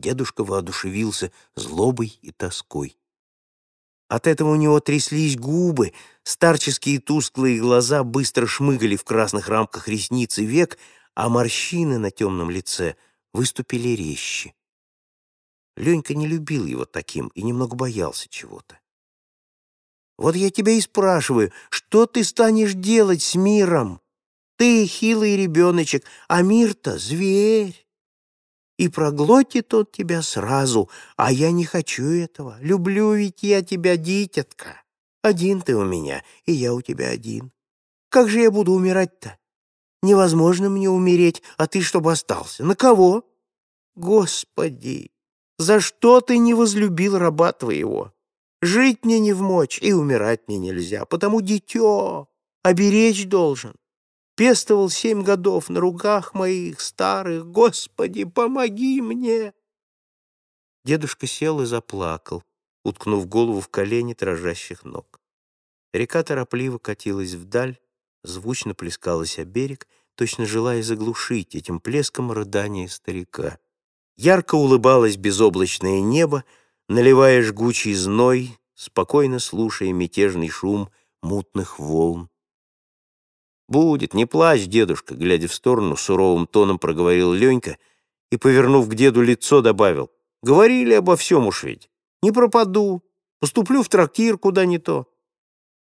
Дедушка воодушевился злобой и тоской. От этого у него тряслись губы, старческие тусклые глаза быстро шмыгали в красных рамках ресниц и век, а морщины на темном лице выступили резче. Ленька не любил его таким и немного боялся чего-то. «Вот я тебя и спрашиваю, что ты станешь делать с миром? Ты хилый ребеночек, а мир-то зверь. И проглотит он тебя сразу, а я не хочу этого. Люблю ведь я тебя, дитятка. Один ты у меня, и я у тебя один. Как же я буду умирать-то? Невозможно мне умереть, а ты чтобы остался. На кого? Господи, за что ты не возлюбил раба твоего? Жить мне не в мочь, и умирать мне нельзя, потому дитё оберечь должен. Пестовал семь годов на руках моих старых. Господи, помоги мне!» Дедушка сел и заплакал, уткнув голову в колени дрожащих ног. Река торопливо катилась вдаль, звучно плескалась о берег, точно желая заглушить этим плеском рыдания старика. Ярко улыбалось безоблачное небо, наливая жгучий зной, спокойно слушая мятежный шум мутных волн. «Будет, не плачь, дедушка», — глядя в сторону, суровым тоном проговорил Ленька и, повернув к деду лицо, добавил. «Говорили обо всем уж ведь. Не пропаду. Поступлю в трактир куда не то».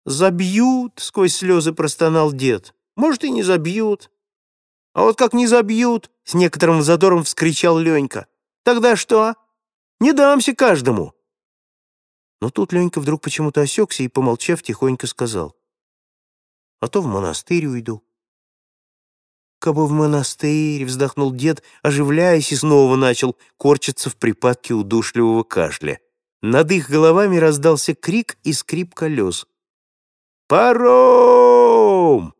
«Забьют», — сквозь слезы простонал дед. «Может, и не забьют». «А вот как не забьют», — с некоторым задором вскричал Ленька. «Тогда что? Не дамся каждому». Но тут Ленька вдруг почему-то осекся и, помолчав, тихонько сказал а то в монастырь уйду. «Кабы в монастырь!» — вздохнул дед, оживляясь и снова начал корчиться в припадке удушливого кашля. Над их головами раздался крик и скрип колес. «Паром!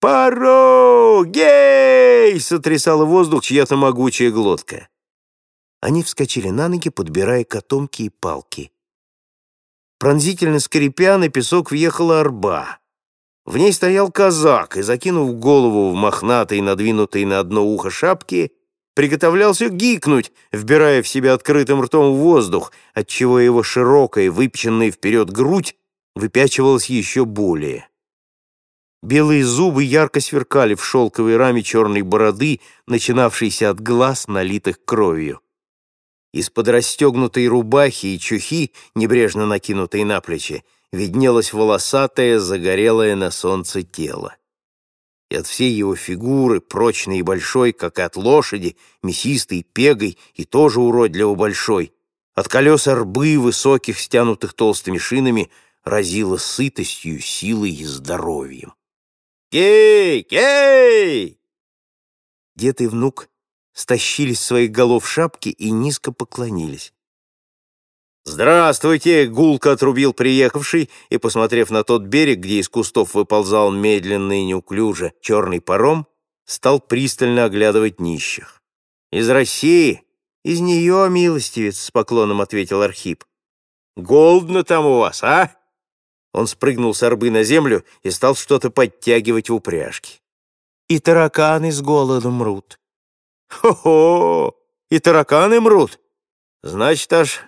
Паром! Гей!» — сотрясала воздух чья-то могучая глотка. Они вскочили на ноги, подбирая котомки и палки. Пронзительно скрипя, на песок въехала арба. В ней стоял казак и, закинув голову в мохнатой, надвинутой на одно ухо шапки, приготовлялся гикнуть, вбирая в себя открытым ртом воздух, отчего его широкая, выпеченная вперед грудь выпячивалась еще более. Белые зубы ярко сверкали в шелковой раме черной бороды, начинавшейся от глаз, налитых кровью. Из-под расстегнутой рубахи и чухи, небрежно накинутой на плечи, виднелось волосатое, загорелое на солнце тело. И от всей его фигуры, прочной и большой, как и от лошади, мясистой, пегой и тоже уродливо большой, от колес рбы, высоких, стянутых толстыми шинами, разило сытостью, силой и здоровьем. «Кей! Кей!» Дед и внук стащили с своих голов шапки и низко поклонились. «Здравствуйте!» — гулко отрубил приехавший и, посмотрев на тот берег, где из кустов выползал медленно и неуклюже черный паром, стал пристально оглядывать нищих. «Из России?» «Из нее, милостивец!» — с поклоном ответил Архип. «Голодно там у вас, а?» Он спрыгнул с арбы на землю и стал что-то подтягивать в упряжке. «И тараканы с голоду мрут». «Хо-хо! И тараканы мрут! Значит, аж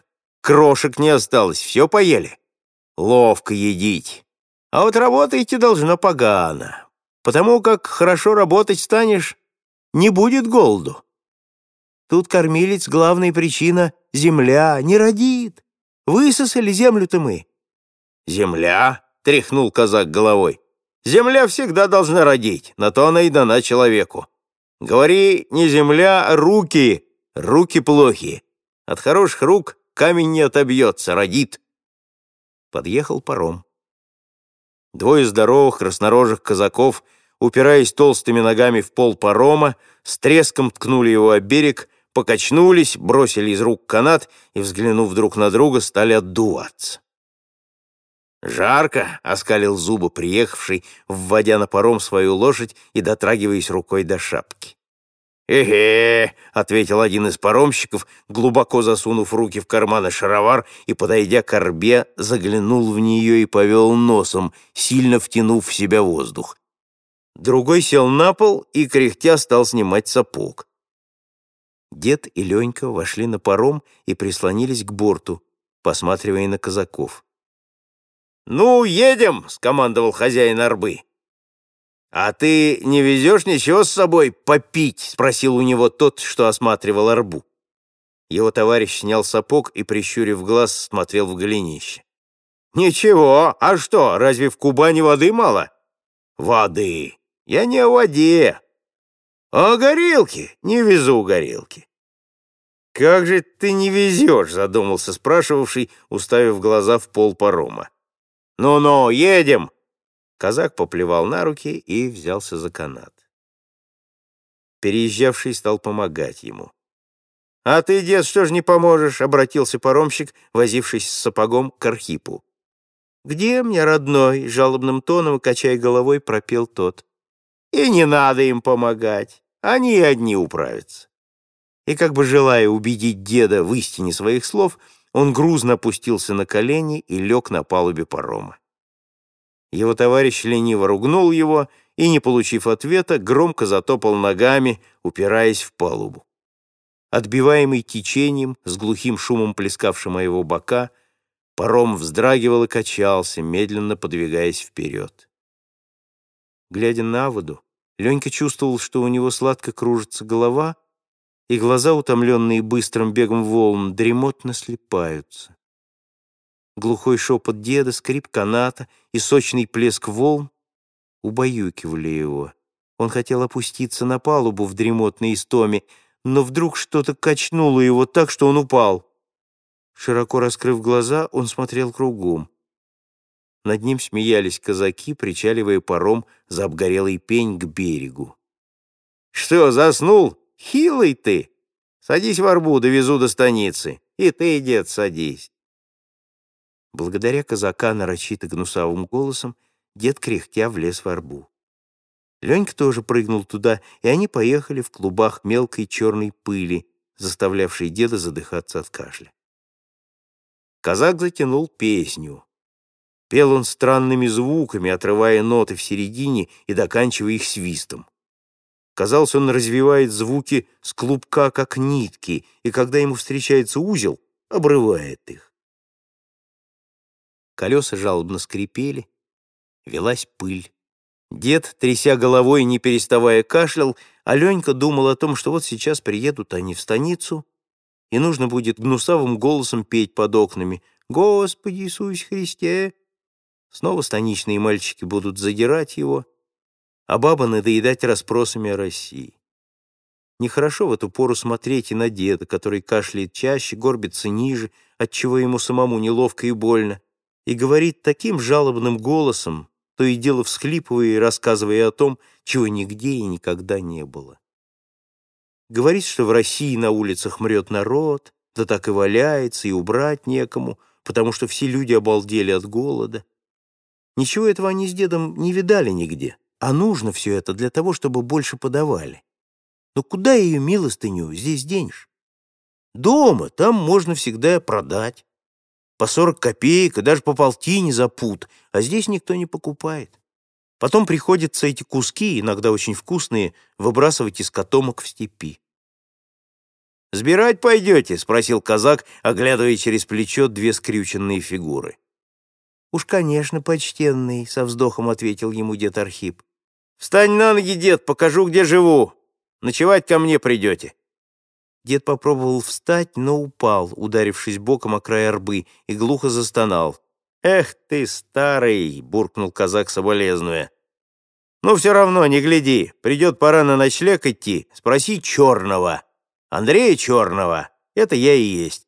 Крошек не осталось, все поели. Ловко едите. А вот работаете должно погано. Потому как хорошо работать станешь, не будет голоду. Тут кормилец главная причина — земля, не родит. Высосали землю-то мы. Земля? — тряхнул казак головой. Земля всегда должна родить, на то она и дана человеку. Говори, не земля, а руки. Руки плохие. От хороших рук камень не отобьется, родит. Подъехал паром. Двое здоровых краснорожих казаков, упираясь толстыми ногами в пол парома, с треском ткнули его о берег, покачнулись, бросили из рук канат и, взглянув друг на друга, стали отдуваться. «Жарко!» — оскалил зубы приехавший, вводя на паром свою лошадь и дотрагиваясь рукой до шапки. «Эге!» — ответил один из паромщиков, глубоко засунув руки в карманы шаровар и, подойдя к орбе, заглянул в нее и повел носом, сильно втянув в себя воздух. Другой сел на пол и, кряхтя, стал снимать сапог. Дед и Ленька вошли на паром и прислонились к борту, посматривая на казаков. «Ну, едем!» — скомандовал хозяин арбы. «А ты не везешь ничего с собой попить?» — спросил у него тот, что осматривал арбу. Его товарищ снял сапог и, прищурив глаз, смотрел в голенище. «Ничего, а что, разве в Кубани воды мало?» «Воды! Я не о воде, а о горелке. Не везу горелки». «Как же ты не везешь?» — задумался спрашивавший, уставив глаза в пол парома. «Ну-ну, едем!» Казак поплевал на руки и взялся за канат. Переезжавший стал помогать ему. «А ты, дед, что ж не поможешь?» — обратился паромщик, возившись с сапогом к Архипу. «Где мне, родной?» — жалобным тоном, качая головой, пропел тот. «И не надо им помогать, они одни управятся». И как бы желая убедить деда в истине своих слов, он грузно опустился на колени и лег на палубе парома. Его товарищ лениво ругнул его и, не получив ответа, громко затопал ногами, упираясь в палубу. Отбиваемый течением, с глухим шумом плескавшим о его бока, паром вздрагивал и качался, медленно подвигаясь вперед. Глядя на воду, Ленька чувствовал, что у него сладко кружится голова, и глаза, утомленные быстрым бегом волн, дремотно слепаются. Глухой шепот деда, скрип каната и сочный плеск волн убаюкивали его. Он хотел опуститься на палубу в дремотной истоме, но вдруг что-то качнуло его так, что он упал. Широко раскрыв глаза, он смотрел кругом. Над ним смеялись казаки, причаливая паром за обгорелый пень к берегу. «Что, заснул? Хилый ты! Садись в арбу, довезу до станицы. И ты, дед, садись!» Благодаря казака нарочито гнусавым голосом, дед кряхтя влез в арбу. Ленька тоже прыгнул туда, и они поехали в клубах мелкой черной пыли, заставлявшей деда задыхаться от кашля. Казак затянул песню. Пел он странными звуками, отрывая ноты в середине и доканчивая их свистом. Казалось, он развивает звуки с клубка, как нитки, и когда ему встречается узел, обрывает их. Колеса жалобно скрипели, велась пыль. Дед, тряся головой, не переставая кашлял, а думал о том, что вот сейчас приедут они в станицу, и нужно будет гнусавым голосом петь под окнами «Господи Иисус Христе!». Снова станичные мальчики будут задирать его, а баба надоедать расспросами о России. Нехорошо в эту пору смотреть и на деда, который кашляет чаще, горбится ниже, отчего ему самому неловко и больно, и говорит таким жалобным голосом, то и дело всхлипывая и рассказывая о том, чего нигде и никогда не было. Говорит, что в России на улицах мрет народ, да так и валяется, и убрать некому, потому что все люди обалдели от голода. Ничего этого они с дедом не видали нигде, а нужно все это для того, чтобы больше подавали. Но куда ее милостыню здесь денешь? Дома, там можно всегда продать по 40 копеек и даже по полтине за пуд, а здесь никто не покупает. Потом приходится эти куски, иногда очень вкусные, выбрасывать из котомок в степи. «Сбирать пойдете?» — спросил казак, оглядывая через плечо две скрюченные фигуры. «Уж, конечно, почтенный», — со вздохом ответил ему дед Архип. «Встань на ноги, дед, покажу, где живу. Ночевать ко мне придете». Дед попробовал встать, но упал, ударившись боком о край арбы, и глухо застонал. «Эх ты, старый!» — буркнул казак соболезнуя. «Ну, все равно, не гляди. Придет пора на ночлег идти. Спроси Черного. Андрея Черного. Это я и есть.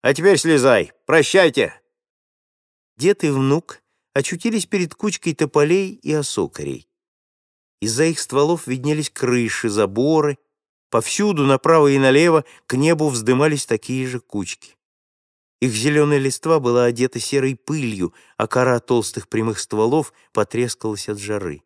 А теперь слезай. Прощайте!» Дед и внук очутились перед кучкой тополей и осокарей. Из-за их стволов виднелись крыши, заборы, Повсюду, направо и налево, к небу вздымались такие же кучки. Их зеленая листва была одета серой пылью, а кора толстых прямых стволов потрескалась от жары.